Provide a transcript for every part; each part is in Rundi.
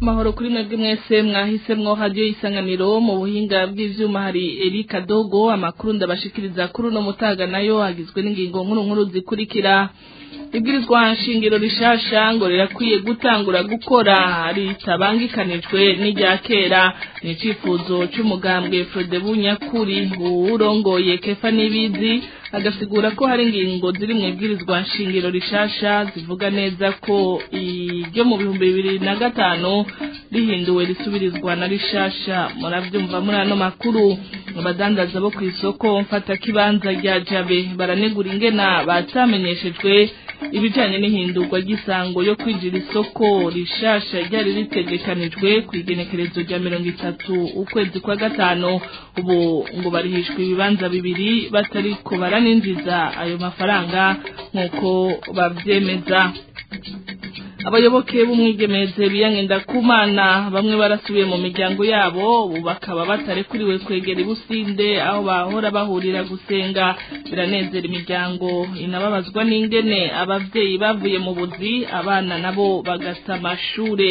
mahoro kuri mwebwe mwese mwahisemwo hadiyo y'isanganiro mu buhinga bw'ivyuma hari Erika Dogo amakuru ndabashikiriza kuri no mutaga nayo agizwe n'ingingo nkuru nkuru zikurikira ibwirizwa nshingiro rishasha ngo rirakwiye gutangura gukora ritabangikanijwe n'irya kera ni icyifuzo cy'umugambwe Frode Bunyakuri uwurongoye kefa n'ibizi agasigura ko hari ingingo ziri mu ibwirizwa nshingiro rishasha zivuga neza ko iryo mu bihumbi bibiri na gatanu rihinduwe risubirizwa na rishasha murabyumva muri ano makuru abadandaza bo ku isoko mfatakibanza rya jabe baranegura ingena batamenyeshejwe ibijyanye n'ihindurwa ry'isango yo kwinjira isoko rishasha ryari ritegekanijwe ku igenekerezo rya mirongo itatu ukwezi kwa gatanu ubu ngo barihishwe ibibanza bibiri batariko baraninjiza ayo mafaranga nk'uko babyemeza abayoboke b'umwigemeze biyangenda kumana bamwe barasubiye mu miryango yabo bakaba batarekuriwe kwegera ibusinde aho bahora bahurira gusenga biranezera imiryango inababazwa n'ingene ababyeyi bavuye mu buzi abana nabo bagasa amashure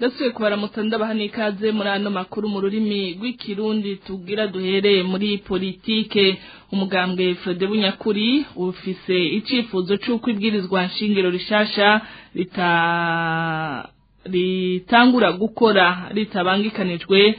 Dasuye kubaramutsa ndabaha n'ikaze muri makuru mu rurimi rw'ikirundi tubwira duhereye muri politike umugambwe Frode nyakuri ufise icifuzo cy'uko ibwirizwa nshingiro rishasha rita ritangura gukora ritabangikanijwe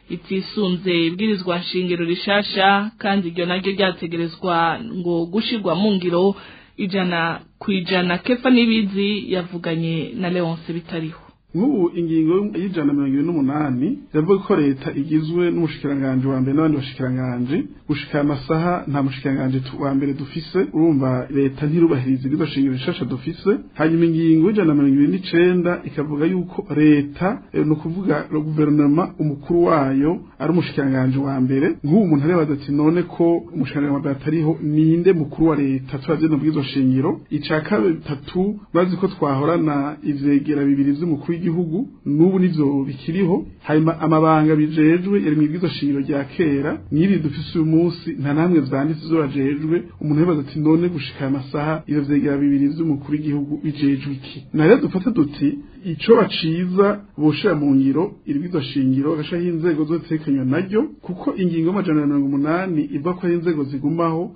itisunze ibwirizwa nshingiro rishasha kandi iryo naryo ryategerezwa ngo gushirwa mu ngiro ijana ku ijana kefa n'ibizi yavuganye na leonce bitariho nk'ubu ingingo y'ijana na mirongo irindwi n'umunani yavuga ko leta igizwe n'umushikiranganji wa mbere n'abandi bashikiranganji gushikana amasaha nta mushikiranganji wa mbere dufise urumva leta ntirubahiriza ibizo shingiro nshasha dufise hanyuma ingingo y'ijana na mirongo irindwi n'icenda ikavuga yuko leta eh, ni ukuvuga guverinoma umukuru wayo ari umushikiranganji wa mbere nk'ubu umuntu arebaza ati none ko umushikiranganji wa mbere atariho ninde mukuru wa leta turabyenda bw'izo shingiro ica kabiri tatu bazi ko twahorana ivyegera bibiri vy'umukuru w'igihugu n'ubu nivyo bikiriho hanyuma amabanga bijejwe yari mwibwizo shiro rya kera n'iri dufise uyu munsi nta namwe vyanditse zo bajejwe umuntu yabaza ati none gushika amasaha ivyo vyegera bibiri vy'umukuru w'igihugu bijejwe iki na rero dufate duti Icyo ciza boshira mu ngiro irwizo shingiro gashaho inzego zotekanywa naryo kuko ingingo y'amajana mirongo umunani ivuga ko inzego zigumaho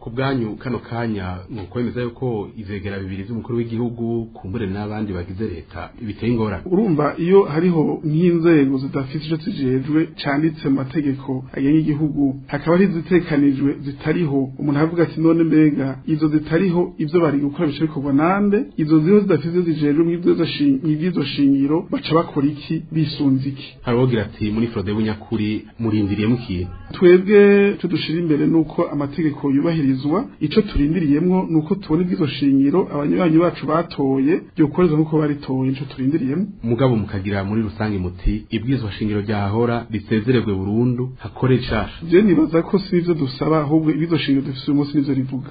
ku bwanyu kano kanya ni bemeza yuko ivegera bibiri z’umukuru w'igihugu gihugu kumbure n'abandi bagize leta biteye ingorane urumva iyo hariho nk'inzego zidafite icyo zijejwe cyanditse mu mategeko agenga igihugu hakaba ari zitekanijwe zitariho umuntu aravuga ati none mbega izo zitariho ibyo bari gukora bice bikorwa nande izo ziho zidafite icyo zijejwe mw'ibyizo shingiro baca bakora iki bisunze iki hari uwogira ati muri forode y'ubunyakuri murindiriyemo ikintu twebwe cyo dushyira imbere ni uko amategeko yubahirizwa icyo turindiriyemo ni uko tubona ibyizo shingiro abanywanyi bacu batoye yokorezwa nuko baritoye nico turindiriyemo mugabo mukagira muri rusange muti ibwizwa shingiro ryahora risezererwe burundu hakore nshasha je nibaza ko sivyo dusaba ahubwo ibizo shingiro dufise uyu munsi nivyo rivuga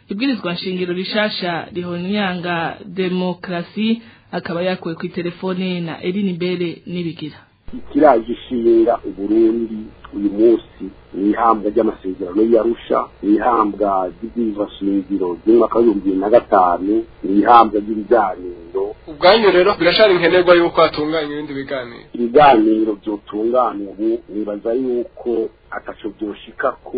ibwirizwa nshingiro rishasha rihonyanga demokarasi akaba yakuwe ku itelefone na Elimbere nibigira ikiragishira uburundi uyu munsi ni ihambwa ry'amasezerano y'arusha ni ihambwa ry'ibwirizwa shingiro ry'umwaka w'ibihumbi bibiri na gatanu ni ihambwa ry'ibiganiro ubwanyu rero birashara inkenerwa yuko hatunganywa ibindi biganiro ibiganiro byotunganywa ubu nibaza yuko ataco byoshikako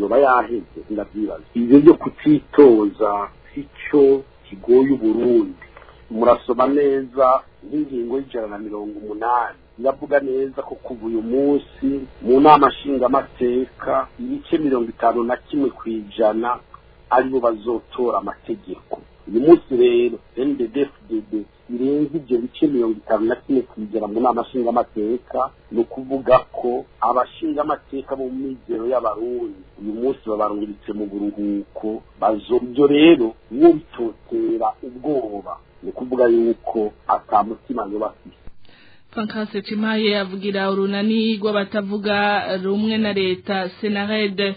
yoba yaheze ndabyibaza ibyo byo kutitoza icyo tigo y'uburundi murasoma neza nk'ingingo y'ijana na mirongo umunani yavuga neza ko kuva uyu munsi mu nama nshingamateka ibice mirongo itanu na kimwe ku ijana aribo bazotora amategeko uyu munsi rero ndfdd birenze ibyo bice mirongo itanu na kimwe kubigera mu nama nshingamateka ni ukuvuga ko abashingamateka bo mu migero y'abarundi uyu munsi babarungitse mu buruhuko bazo ibyo rero niyo ubwoba ni ukuvuga yuko atamutima bafite Pankase Timaye avugira urunani rw'abatavuga rumwe na leta Senarede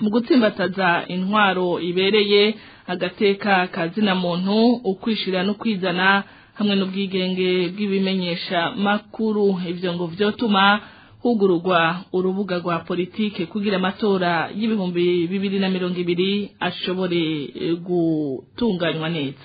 mu gutsimbataza intwaro ibereye agateka kazina muntu ukwishira no kwizana hamwe n'ubwigenge bw'ibimenyesha makuru ivyo ngo vyotuma hugururwa urubuga rwa politike kugira amatora y'ibihumbi bibiri na mirongo ibiri ashobore eh, gutunganywa neza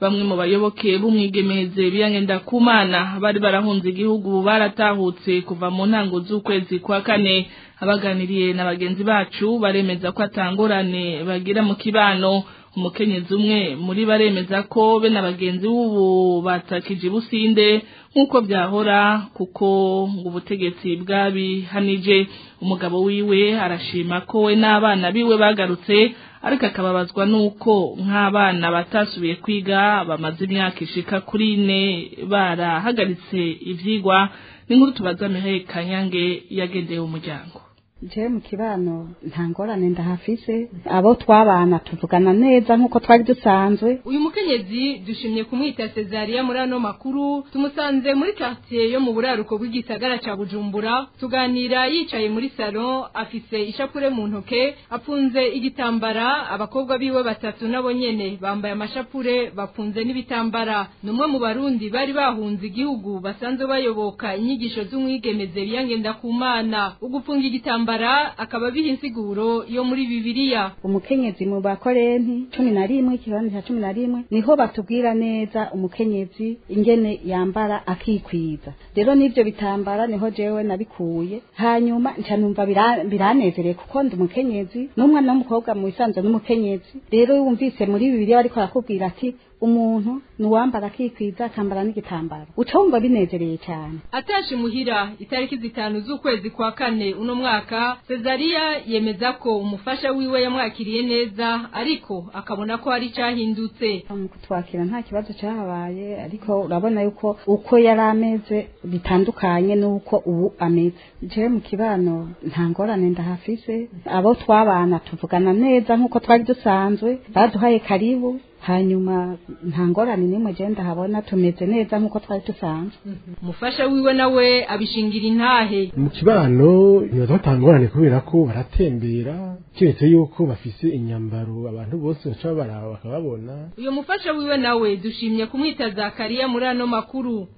bamwe mu bayoboke b'umwigemeze biyangenda kumana bari barahunze igihugu baratahutse kuva mu ntango z'ukwezi kwa kane abaganiriye na bagenzi bacu baremeza ko atangorane bagira mu kibano umukenyezi umwe muri baremeza ko be na bagenzi b'ubu batakije Businde nk'uko byahora kuko ubutegetsi bwabi Hanije umugabo wiwe arashima ko we n'abana biwe bagarutse ariko akababazwa n'uko nk'abana batasubiye kwiga bamaze imyaka ishika kuri ine barahagaritse ibyigwa n'inkuru tubaza mihaye kanyange yagendeye umuryango njyewe mu kibano nta ngorane ndahafise abo twabana tuvugana neza nk'uko twari dusanzwe uyu mukenyezi dushimye kumwita Sezariya muri ano makuru tumusanze muri quartier yo mu buraruko bw'igisagara ca Bujumbura tuganira yicaye muri salon afise ishapure mu ntoke apfunze igitambara abakobwa biwe batatu nabo nyene bambaye amashapure bafunze n'ibitambara numwe mu barundi bari bahunze igihugu basanzwe bayoboka inyigisho z'umwigemeze biyangenda mana ugupfunga igitambara kwambara akaba abiha insiguro yo muri bibiliya umukenyezi mu bakorenti cumi na rimwe ikibanza cya cumi na rimwe niho batubwira neza umukenyezi ingene yambara akikwiza rero n'ibyo bitambara niho jewe nabikuye hanyuma nca numva biranezereye kuko ndi umukenyezi n'umwana w'umukobwa mu bisanzwe n'umukenyezi rero yumvise muri bibiliya ariko arakubwira ati umuntu nuwambara akikwiza akambara n'igitambaro ucumva binezereye cyane atashe muhira itariki zitanu z'ukwezi kwa kane uno mwaka Cezaria yemeza ko umufasha wiwe yamwakiriye neza ariko akabona ko hari cyahindutse kutwakira nta kibazo cyahabaye ariko urabona yuko uko yari ameze bitandukanye n'uko ubu ameze je mu kibano nta ngorane ndahafise abo twabana tuvugana neza nk'uko twari dusanzwe baduhaye karibu hanyuma nta ngorane n'imwe agenda habona tumeze neza nk'uko twari dusanzwe umufasha mhm. wiwe nawe abishingira intahe mu kibano ntibatanga ingorane kubera ko baratembera keretse yuko bafise inyambaro abantu bose baca baraba bakababona uyu mufasha wiwe nawe dushimye kumwita zakariya muri ano makuru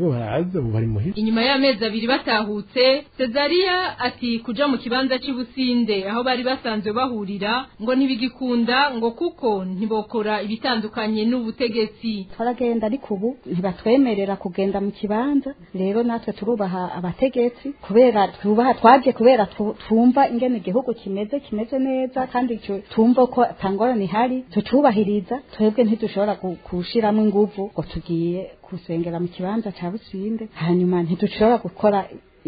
bo baraza ubu bari muhira inyuma y'amezi abiri batahutse Cezariya ati kuja mu kibanza cy'ubusinde aho bari basanzwe bahurira ngo ntibigikunda ngo kuko ntibokora ibitandukanye n'ubutegetsi twaragenda ariko ubu ntibatwemerera kugenda mu kibanza rero natwe turubaha abategetsi kubera twubaha twagiye kubera twumva ingene igihugu kimeze kimeze neza kandi icyo tumva ko tangorane ihari tucubahiriza twebwe ntidushobora kushiramwo inguvu ngo tugiye gusengera mu kibanza cya businde hanyuma ntidushobora gukora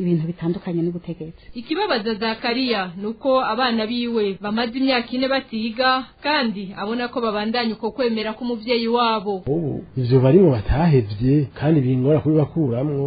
ibintu bitandukanye n'ubutegetsi ikibabaza zakariya ni uko abana biwe bamaze imyaka ine batiga kandi abona ko babandanya uko kwemera k'umubyeyi wabo ubu ibyo barimo batahebye kandi bingora kubibakuramwo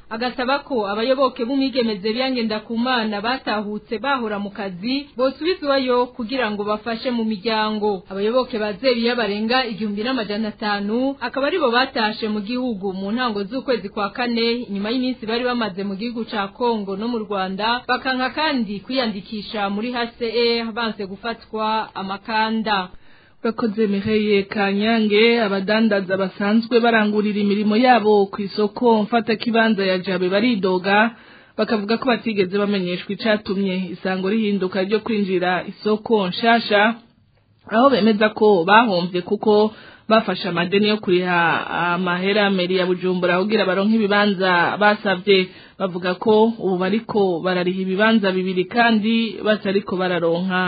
agasaba ko abayoboke b'umwigemeze byangenda ku mana batahutse bahora mu kazi bosubizwayo kugira ngo bafashe mu miryango abayoboke bazebiya barenga igihugu igihumbi n'amajyana atanu akaba aribo batashe mu gihugu mu ntango z'ukwezi kwa kane nyuma y'iminsi bari bamaze mu gihugu ca Kongo no mu Rwanda bakanga kandi kwiyandikisha muri hase E banse gufatwa amakanda bakoze mireye kanyange abadandaza basanzwe barangurira imirimo yabo ku isoko mfata kibanza ya jabe baridoga bakavuga ko batigeze bamenyeshwa icyatumye isango rihinduka ryo kwinjira isoko nshasha aho bemeza ko bahombye kuko bafasha amadeni yo kuriha ah, amahera meri ya bujumbura kugira baronke ibibanza basabye bavuga ko ubu bariko barariha ibibanza bibiri kandi batariko bararonka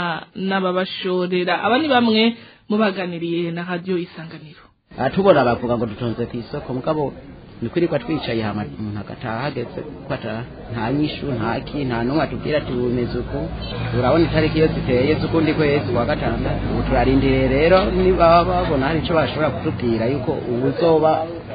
n'ababashorera aba ni bamwe mubaganiriye na radiyo isanganiro ah, tubona bavuga ngo dutonze ku isoko mugabo nukwirirwa twicaye hamwe umuntu agataha ageze ko nta nyishu nta ki nta n'umwe atubwira ati bumeze uku urabona itariki iyo ziteye z'ukundi kwezi kwa gatandatu ubu turarindiriye rero niba babona hari icyo bashobora kutukira yuko uzoba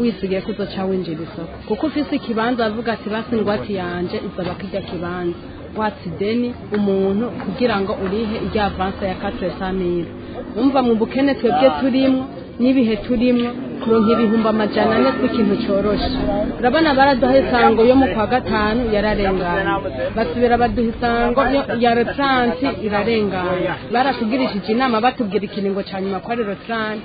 wisigaye ko uzoca winjira isoko kuko ufise ikibanza avuga ati basi ingwate yanje izaba kijya kibanza watsa ideni umuntu kugira ngo urihe irya avanse ya katire samire mu bukene twebwe turimo n'ibihe turimo kuronka ibihumbi amajana ane tw'ikintu cyoroshe urabona baraduha isango yo mu kwa gatanu yararengana basubira baduha isango ya rotiransi irarengana baratubwirishije inama batubwira ikiringo cya nyuma kwa ari rotiransi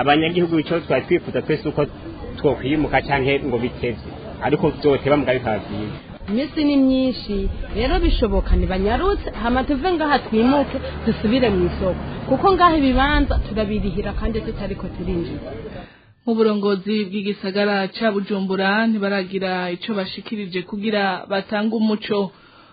abanyagihugu icyo twari twifuza twese uko twokwimuka cyangwa ngo biteze ariko byoteba mugabo bikaba iminsi ni myinshi rero bishoboka ntibanyarutse tuve ngaha twimuke dusubire mu isoko kuko ngaha ibibanza turabirihira kandi tutari ko turinjiza nk'uburongozi bw'igisagara cya bujumbura ntibaragira icyo bashikirije kugira batange umuco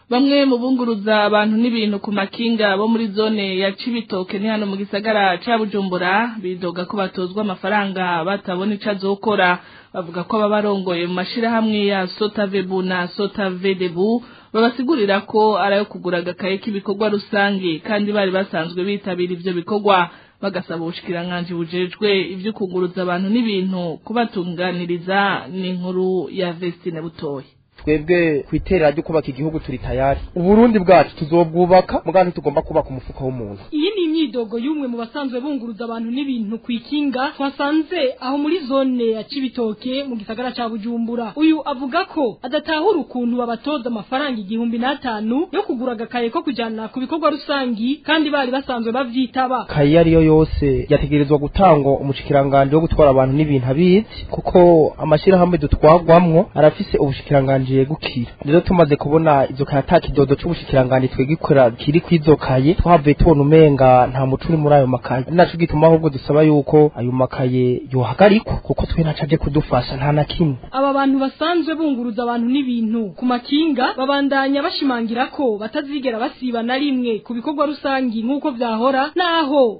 bamwe mu bunguruza abantu n'ibintu ku makinga bo muri zone ya Cibitoke ni hano mu gisagara cya Bujumbura bidoga ko batozwa amafaranga batabona ico azokora bavuga ko ababarongoye mu mashirahamwe ya Sotavebu na Sotavedebu babasigurira ko ari ayo kugura agakaye k'ibikorwa rusange kandi bari basanzwe bitabira ibyo bikorwa bagasaba ubushikiranganji bujejwe ivyo kuguruza abantu n'ibintu kubatunganiriza n'inkuru ya Vestine Butoyi twebwe ku iterera ryo kubaka igihugu turi tayari uburundi bwacu tuzobwubaka mugantu tugomba kubaka umufuka w'umuntu iyi imyidogo y'umwe mu basanzwe bunguruza abantu n'ibintu ku ikinga twasanze aho muri zone ya Cibitoke mu gisagara ca Bujumbura uyu avuga ko adatahura ukuntu babatoza amafaranga igihumbi n'atanu yo kugura kaye ko kujana ku bikorwa rusangi kandi bari basanzwe bavyitaba kaye ariyo yose yategerezwa gutangwa umushikiranganje wo gutwara abantu n'ibintu abizi kuko amashirahamwe dutwagwamwo arafise ubushikiranganje yegukira rero tumaze kubona izo kaya atakidodo c'ubushikiranganje twegikora kiri kwizokaye twavuye tubona umenga nta muco uri muri ayo makaye nacu gituma ahubwo dusaba yuko ayo makaye yohagarikwa kuko twe ntacu kudufasha nta na kimwe aba bantu basanzwe bunguruza abantu n'ibintu ku makinga babandanya bashimangira ko batazigera basiba na rimwe ku bikorwa rusange nk'uko byahora naho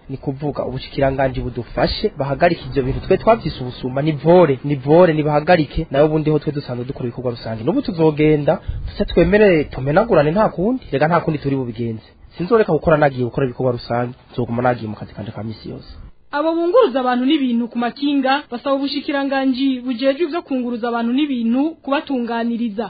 ni kuvuga ubushikiranganje budufashe bahagarike ibyo bintu twe twabyise ubusuma ni vore ni vore nibahagarike nawe bundi ho twe dusanzwe dukora ibikorwa rusange n'ubu tuzogenda tuse twemerere tumenagurane nta kundi rega nta kundi turi bubigenze sinzoreka gukora nagiye gukora ibikorwa rusange nzoguma nagiye mu kazi kanje ka misi yose abo bunguruza abantu n'ibintu ku makinga basaba ubushikiranganje bujejwe byo kunguruza abantu n'ibintu kubatunganiriza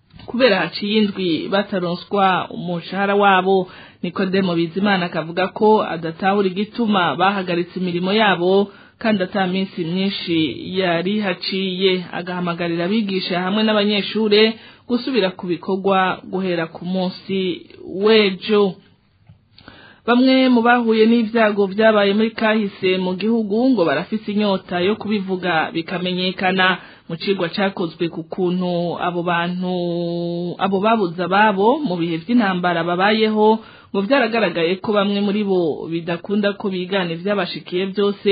kubera haciye indwi bataronswa umushahara wabo nikodemo bizimana akavuga ko adatahura igituma bahagaritse imirimo yabo kandi ataminsi myinshi yari haciye agahamagarira abigisha hamwe n’abanyeshuri gusubira ku bikorwa guhera ku munsi w'ejo bamwe mu bahuye n'ibyago byabaye muri kahise mu gihugu ngo barafise inyota yo kubivuga bikamenyekana mu cigwa cyakozwe ku kuntu abo bantu abo babuze ababo mu bihe by'intambara babayeho ngo byaragaragaye ko bamwe muri bo bidakunda ko bigana ibyabashikiye byose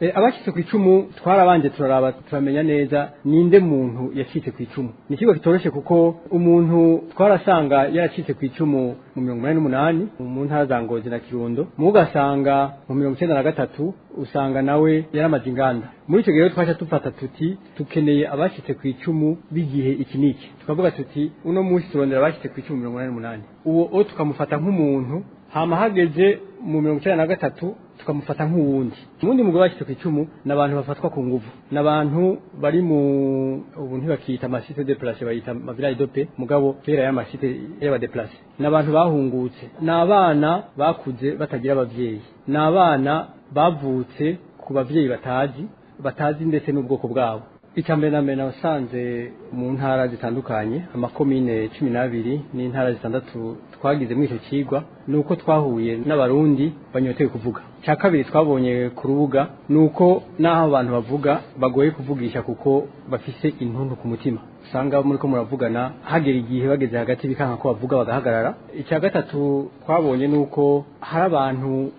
Eh, abacitse ku icumu twarabanje turaraba turamenya neza ninde muntu yacitse ku icumu ni ikigo kitoroshye kuko umuntu twarasanga yaracitse ku icumu mu mirongo inani n'umunani mu ntara za ngozi na kirundo mu mu mirongo icyenda na gatatu usanga nawe yaramaze inganda muri icyo gihe twasha dufata tuti tukeneye abacitse ku icumu b'igihe iki n'iki tukavuga tuti uno munsi turondera abacitse ku icumu mirongo inani n'umunani uwo tukamufata nk'umuntu hama mu mirongo icyenda na gatatu tukamufata nk'uwundi uwundi mugore washyitse icumu ni abantu bafatwa ku nguvu ni abantu bari mu ubu ntibakiyita amasite depurase bayita amavilage dope mugabo kera y'amasite y'abadeplase ni abantu bahungutse ni abana bakuze batagira ababyeyi ni abana bavutse ku babyeyi batazi batazi ndetse n'ubwoko bwabo icya mbere na nasanze mu ntara zitandukanye amakomine cumi n'abiri n'intara zitandatu twagize muri icyo kigwa ni uko twahuye n'abarundi banyoteye kuvuga cya kabiri twabonye ku rubuga ni uko n'aho abantu bavuga bagoye kuvugisha kuko bafise intuntu ku mutima usanga muri ko muravugana hagera igihe bageze hagati bikanka ko bavuga bagahagarara icya gatatu twabonye ni uko hari abantu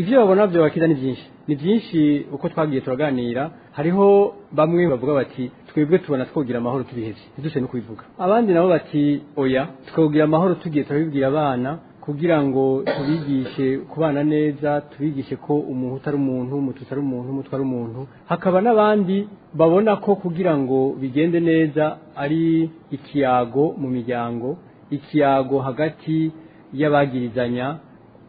ibyo babona byo bakiza ni byinshi ni byinshi uko twagiye turaganira hariho bamwe bavuga bati twebwe tubona twogira amahoro tubihebye ntidushe no kubivuga abandi nabo bati oya twogira amahoro tugiye turabibwira abana kugira ngo tubigishe kubana neza tubigishe ko umuntu utari umuntu umutu utari umuntu umutwe ari umuntu hakaba n'abandi babona ko kugira ngo bigende neza ari ikiyago mu miryango ikiyago hagati y'abagirizanya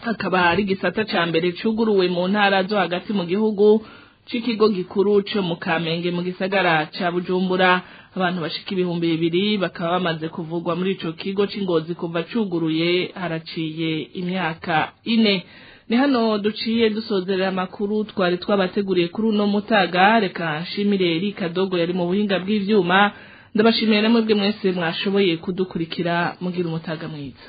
hakaba hari igisata cya mbere cyuguruwe mu ntara zo hagati mu gihugu c'ikigo gikuru cyo Mukamenge Kamenge mu gisagara ca Bujumbura abantu bashika ibihumbi bibiri bakaba bamaze kuvugwa muri ico kigo c'ingozi kuva cuguruye haraciye imyaka ine ni hano duciye dusozerera amakuru twari twabateguriye kuri uno mutaga reka nshimire eri kadogo yari mu buhinga bw'ivyuma ndabashimiye namwe bwe mwese mwashoboye kudukurikira mugira umutaga mwiza